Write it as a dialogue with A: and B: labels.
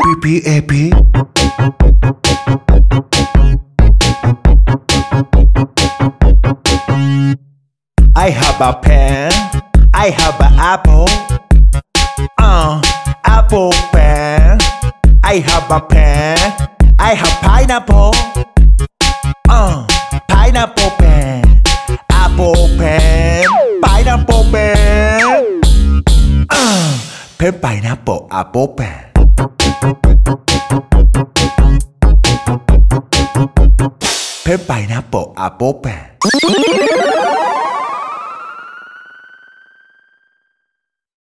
A: PPAP I have a pen. I have an apple. Uh, apple pen. I have a pen. I have pineapple. Uh, pineapple pen uh, pen pineapple apple pen pen pineapple apple pen